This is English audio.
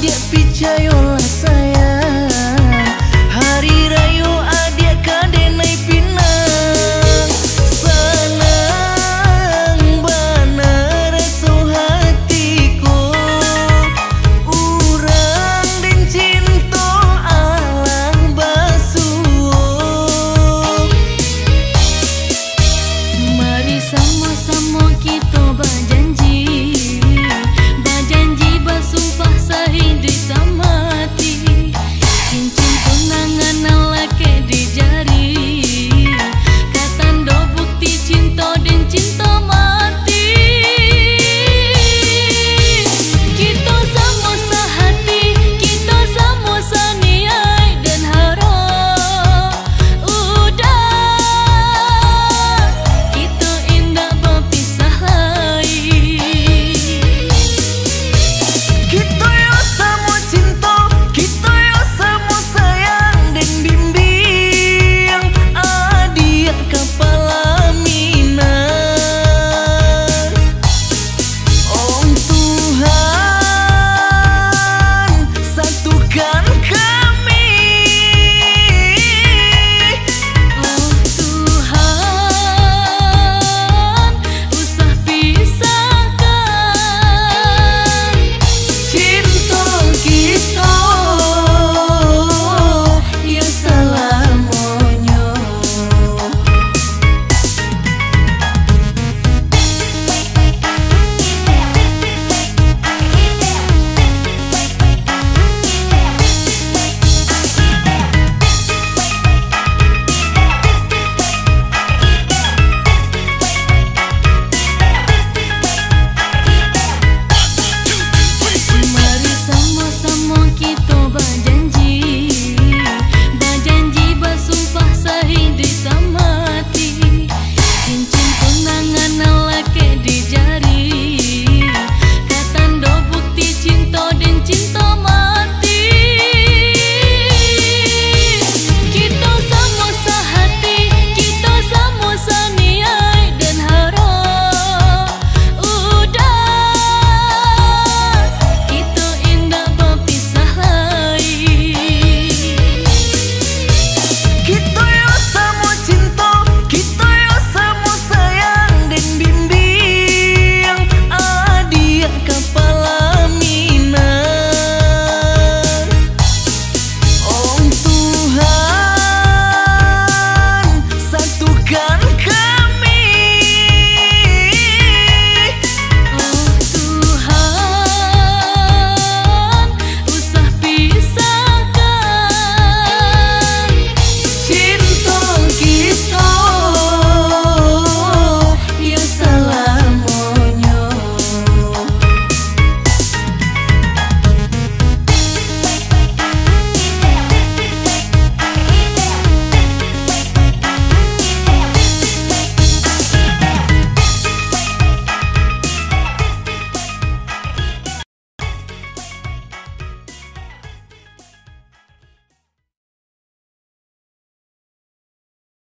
dia picha yo asa